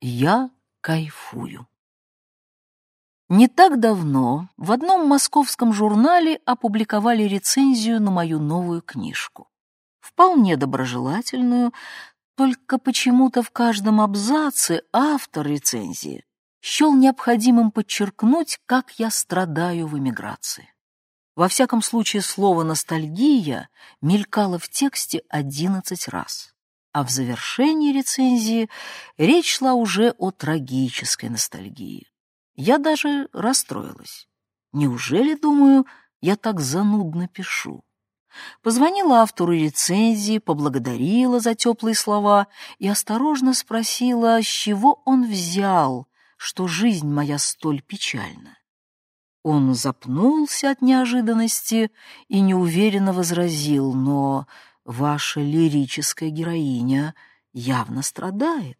Я кайфую. Не так давно в одном московском журнале опубликовали рецензию на мою новую книжку. Вполне доброжелательную, только почему-то в каждом абзаце автор рецензии счел необходимым подчеркнуть, как я страдаю в эмиграции. Во всяком случае, слово «ностальгия» мелькало в тексте одиннадцать раз а в завершении рецензии речь шла уже о трагической ностальгии. Я даже расстроилась. Неужели, думаю, я так занудно пишу? Позвонила автору рецензии, поблагодарила за теплые слова и осторожно спросила, с чего он взял, что жизнь моя столь печальна. Он запнулся от неожиданности и неуверенно возразил, но Ваша лирическая героиня явно страдает.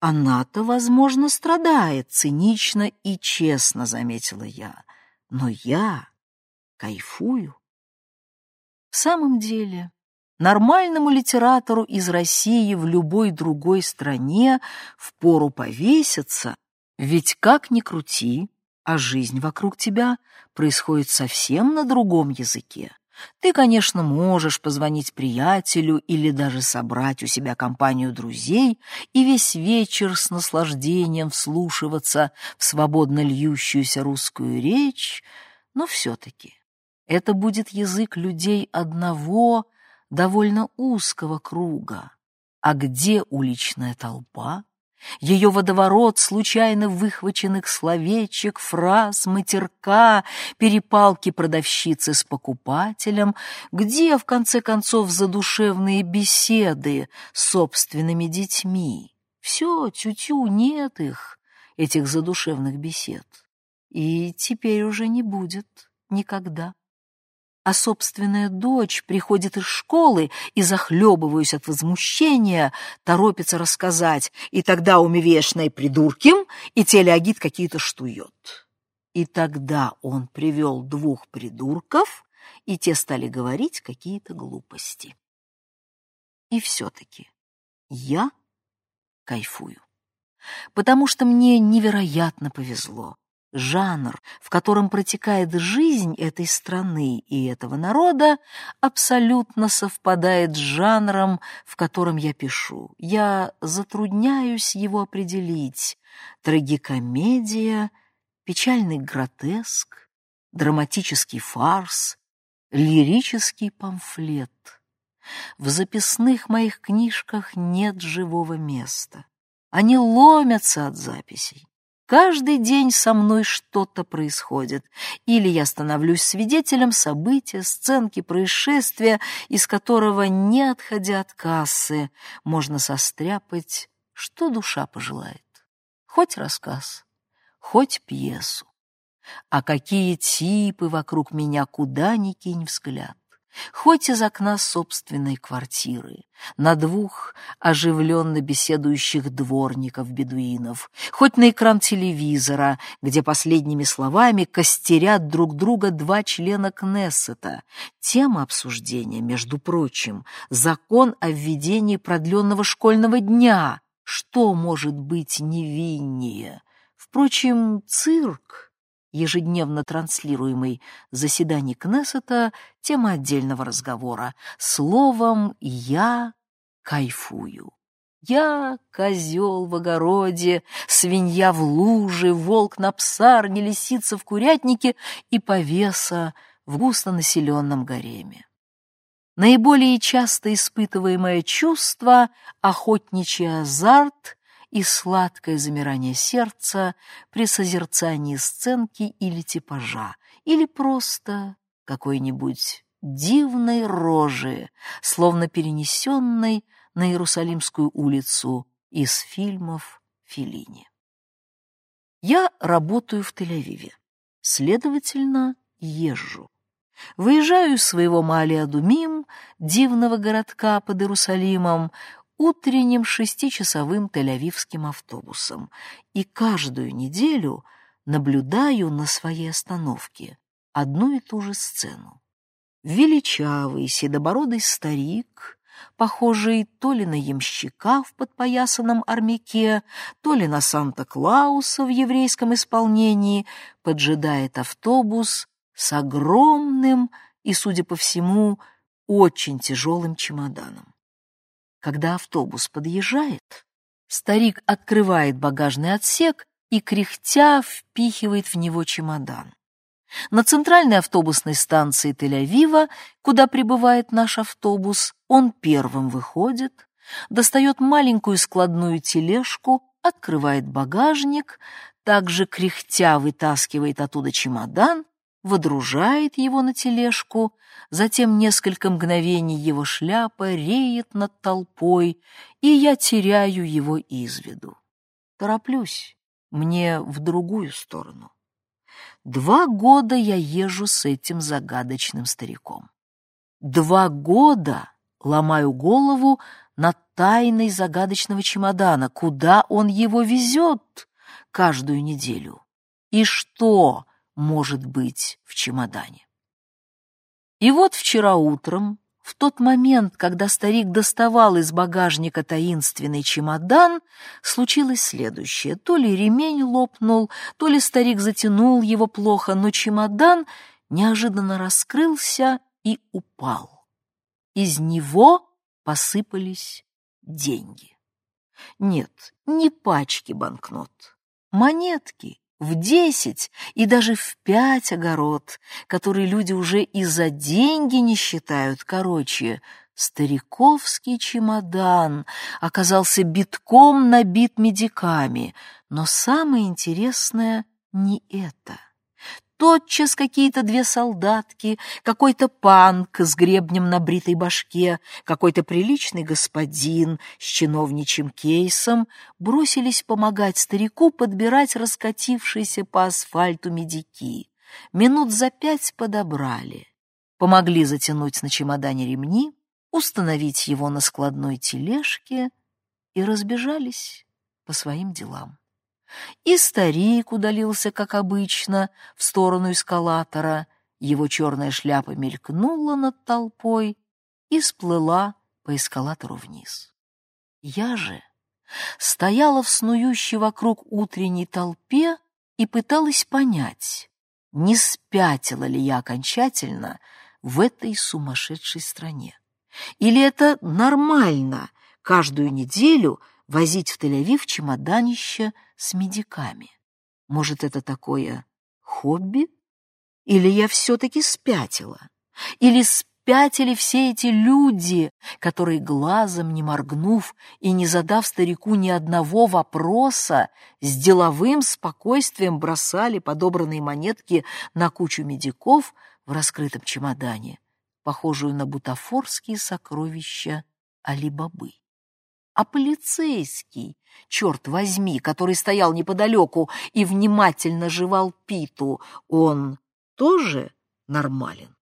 Она-то, возможно, страдает, цинично и честно, заметила я. Но я кайфую. В самом деле, нормальному литератору из России в любой другой стране впору повеситься, ведь как ни крути, а жизнь вокруг тебя происходит совсем на другом языке. Ты, конечно, можешь позвонить приятелю или даже собрать у себя компанию друзей и весь вечер с наслаждением вслушиваться в свободно льющуюся русскую речь, но все-таки это будет язык людей одного, довольно узкого круга. А где уличная толпа? Ее водоворот случайно выхваченных словечек, фраз, матерка, перепалки продавщицы с покупателем, где, в конце концов, задушевные беседы с собственными детьми. Все, тю-тю, нет их, этих задушевных бесед. И теперь уже не будет никогда а собственная дочь приходит из школы и, захлебываясь от возмущения, торопится рассказать, и тогда умевешной придурким, и телеагит какие-то штует. И тогда он привел двух придурков, и те стали говорить какие-то глупости. И все-таки я кайфую, потому что мне невероятно повезло жанр, в котором протекает жизнь этой страны и этого народа, абсолютно совпадает с жанром, в котором я пишу. Я затрудняюсь его определить. Трагикомедия, печальный гротеск, драматический фарс, лирический памфлет. В записных моих книжках нет живого места. Они ломятся от записей. Каждый день со мной что-то происходит, или я становлюсь свидетелем события, сценки, происшествия, из которого, не отходя от кассы, можно состряпать, что душа пожелает. Хоть рассказ, хоть пьесу. А какие типы вокруг меня, куда ни кинь взгляд хоть из окна собственной квартиры, на двух оживленно беседующих дворников-бедуинов, хоть на экран телевизора, где последними словами костерят друг друга два члена Кнессета. Тема обсуждения, между прочим, закон о введении продленного школьного дня. Что может быть невиннее? Впрочем, цирк ежедневно транслируемый заседаний Кнессета, тема отдельного разговора. Словом, я кайфую. Я козел в огороде, свинья в луже, волк на псарне, лисица в курятнике и повеса в густонаселенном гареме. Наиболее часто испытываемое чувство — охотничий азарт и сладкое замирание сердца при созерцании сценки или типажа, или просто какой-нибудь дивной рожи, словно перенесенной на Иерусалимскую улицу из фильмов Феллини. Я работаю в Тель-Авиве, следовательно, езжу. Выезжаю из своего Маалиадумим, дивного городка под Иерусалимом, утренним шестичасовым тель-авивским автобусом и каждую неделю наблюдаю на своей остановке одну и ту же сцену. Величавый седобородый старик похожий то ли на ямщика в подпоясанном армяке, то ли на Санта-Клауса в еврейском исполнении, поджидает автобус с огромным и, судя по всему, очень тяжелым чемоданом. Когда автобус подъезжает, старик открывает багажный отсек и, кряхтя, впихивает в него чемодан. На центральной автобусной станции Тель-Авива, куда прибывает наш автобус, он первым выходит, достает маленькую складную тележку, открывает багажник, также кряхтя вытаскивает оттуда чемодан, водружает его на тележку, затем несколько мгновений его шляпа реет над толпой, и я теряю его из виду. Тороплюсь, мне в другую сторону. Два года я езжу с этим загадочным стариком. Два года ломаю голову над тайной загадочного чемодана, куда он его везет каждую неделю. И что может быть в чемодане? И вот вчера утром в тот момент, когда старик доставал из багажника таинственный чемодан, случилось следующее. То ли ремень лопнул, то ли старик затянул его плохо, но чемодан неожиданно раскрылся и упал. Из него посыпались деньги. Нет, не пачки банкнот, монетки, в десять и даже в пять огород, которые люди уже и за деньги не считают. Короче, стариковский чемодан оказался битком набит медиками. Но самое интересное не это тотчас какие-то две солдатки, какой-то панк с гребнем на бритой башке, какой-то приличный господин с чиновничьим кейсом бросились помогать старику подбирать раскатившиеся по асфальту медики. Минут за пять подобрали. Помогли затянуть на чемодане ремни, установить его на складной тележке и разбежались по своим делам. И старик удалился, как обычно, в сторону эскалатора. Его черная шляпа мелькнула над толпой и сплыла по эскалатору вниз. Я же стояла в снующей вокруг утренней толпе и пыталась понять, не спятила ли я окончательно в этой сумасшедшей стране. Или это нормально каждую неделю возить в Тель-Авив чемоданище с медиками. Может, это такое хобби? Или я все-таки спятила? Или спятили все эти люди, которые, глазом не моргнув и не задав старику ни одного вопроса, с деловым спокойствием бросали подобранные монетки на кучу медиков в раскрытом чемодане, похожую на бутафорские сокровища Али-Бабы а полицейский, черт возьми, который стоял неподалеку и внимательно жевал питу, он тоже нормален.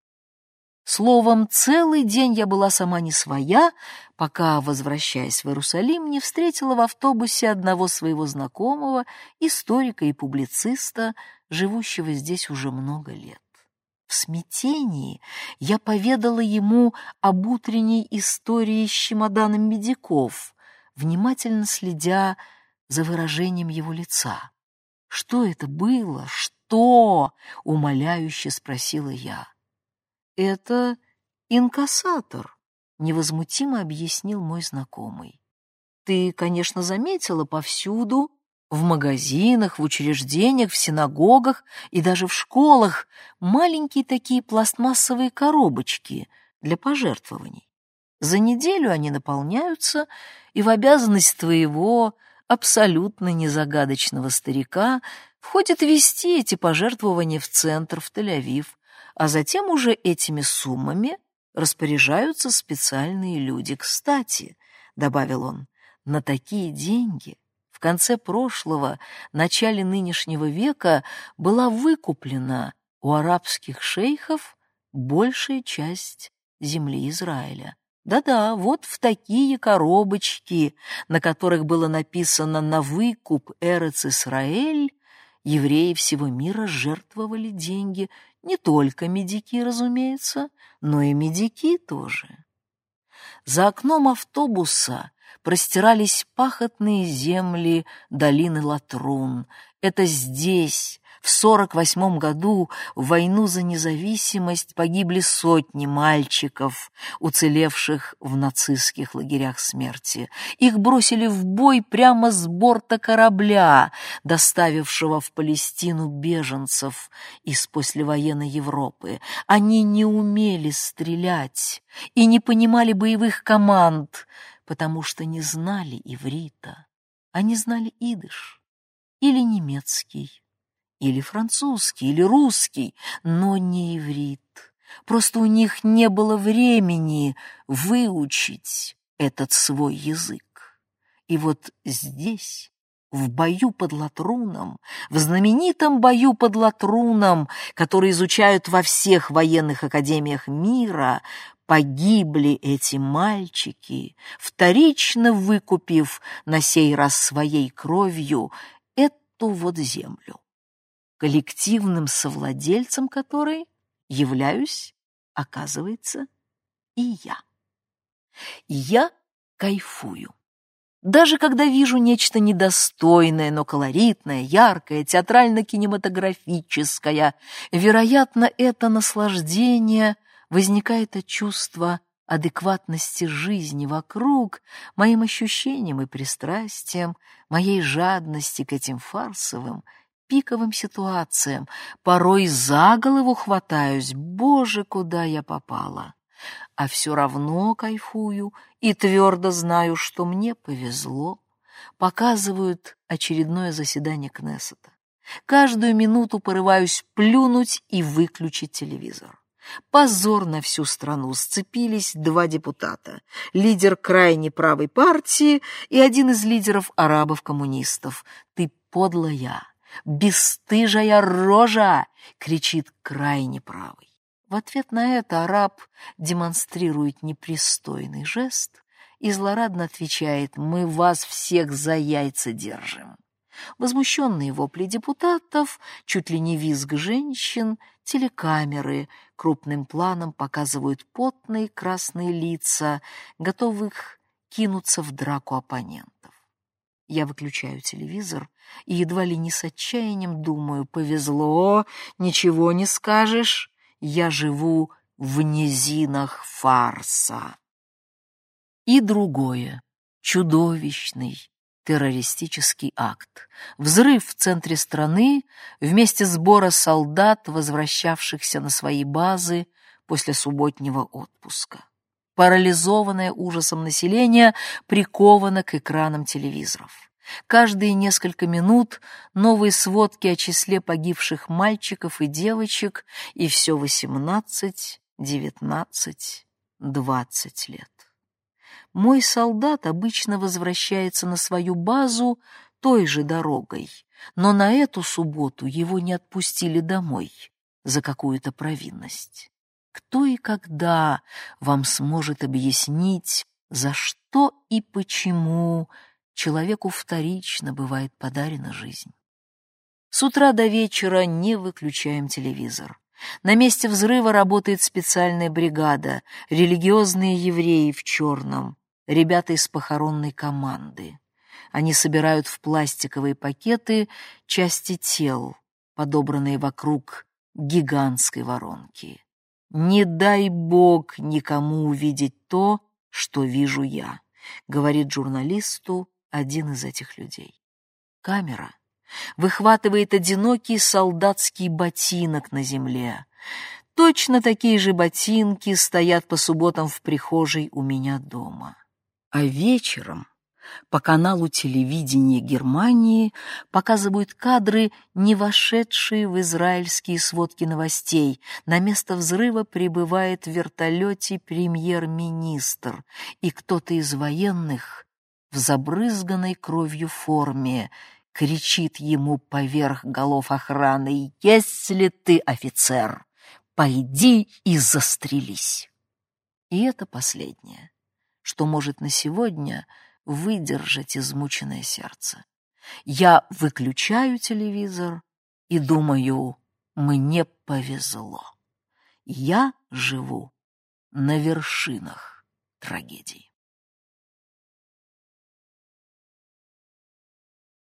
Словом, целый день я была сама не своя, пока, возвращаясь в Иерусалим, не встретила в автобусе одного своего знакомого, историка и публициста, живущего здесь уже много лет. В смятении я поведала ему об утренней истории с чемоданом медиков, внимательно следя за выражением его лица. «Что это было? Что?» — умоляюще спросила я. «Это инкассатор», — невозмутимо объяснил мой знакомый. «Ты, конечно, заметила повсюду, в магазинах, в учреждениях, в синагогах и даже в школах маленькие такие пластмассовые коробочки для пожертвований. За неделю они наполняются, и в обязанность твоего абсолютно незагадочного старика входит вести эти пожертвования в центр, в Тель-Авив, а затем уже этими суммами распоряжаются специальные люди. Кстати, — добавил он, — на такие деньги в конце прошлого, начале нынешнего века была выкуплена у арабских шейхов большая часть земли Израиля. Да-да, вот в такие коробочки, на которых было написано «На выкуп Эрец Исраэль», евреи всего мира жертвовали деньги, не только медики, разумеется, но и медики тоже. За окном автобуса простирались пахотные земли долины Латрун. Это здесь, в 48 году, в войну за независимость погибли сотни мальчиков, уцелевших в нацистских лагерях смерти. Их бросили в бой прямо с борта корабля, доставившего в Палестину беженцев из послевоенной Европы. Они не умели стрелять и не понимали боевых команд, потому что не знали иврита. Они знали идыш или немецкий, или французский, или русский, но не иврит. Просто у них не было времени выучить этот свой язык. И вот здесь, в бою под Латруном, в знаменитом бою под Латруном, который изучают во всех военных академиях мира, погибли эти мальчики, вторично выкупив на сей раз своей кровью эту вот землю, коллективным совладельцем которой являюсь, оказывается, и я. Я кайфую. Даже когда вижу нечто недостойное, но колоритное, яркое, театрально-кинематографическое, вероятно, это наслаждение возникает от чувства адекватности жизни вокруг, моим ощущениям и пристрастиям, моей жадности к этим фарсовым, пиковым ситуациям. Порой за голову хватаюсь, боже, куда я попала. А все равно кайфую и твердо знаю, что мне повезло. Показывают очередное заседание Кнессета. Каждую минуту порываюсь плюнуть и выключить телевизор. Позор на всю страну. Сцепились два депутата. Лидер крайне правой партии и один из лидеров арабов-коммунистов. «Ты подлая, бесстыжая рожа!» — кричит крайне правый. В ответ на это араб демонстрирует непристойный жест и злорадно отвечает «Мы вас всех за яйца держим». Возмущенные вопли депутатов, чуть ли не визг женщин, телекамеры крупным планом показывают потные красные лица, готовых кинуться в драку оппонентов. Я выключаю телевизор и едва ли не с отчаянием думаю, повезло, ничего не скажешь, я живу в низинах фарса. И другое, чудовищный, террористический акт. Взрыв в центре страны вместе сбора солдат, возвращавшихся на свои базы после субботнего отпуска. Парализованное ужасом население приковано к экранам телевизоров. Каждые несколько минут новые сводки о числе погибших мальчиков и девочек, и все 18, 19, 20 лет. Мой солдат обычно возвращается на свою базу той же дорогой, но на эту субботу его не отпустили домой за какую-то провинность. Кто и когда вам сможет объяснить, за что и почему человеку вторично бывает подарена жизнь? С утра до вечера не выключаем телевизор. На месте взрыва работает специальная бригада, религиозные евреи в черном, ребята из похоронной команды. Они собирают в пластиковые пакеты части тел, подобранные вокруг гигантской воронки. «Не дай бог никому увидеть то, что вижу я», — говорит журналисту один из этих людей. Камера выхватывает одинокий солдатский ботинок на земле. Точно такие же ботинки стоят по субботам в прихожей у меня дома. А вечером по каналу телевидения Германии показывают кадры, не вошедшие в израильские сводки новостей. На место взрыва прибывает в вертолете премьер-министр, и кто-то из военных в забрызганной кровью форме кричит ему поверх голов охраны «Если ты офицер, пойди и застрелись!» И это последнее что может на сегодня выдержать измученное сердце. Я выключаю телевизор и думаю, мне повезло. Я живу на вершинах трагедии.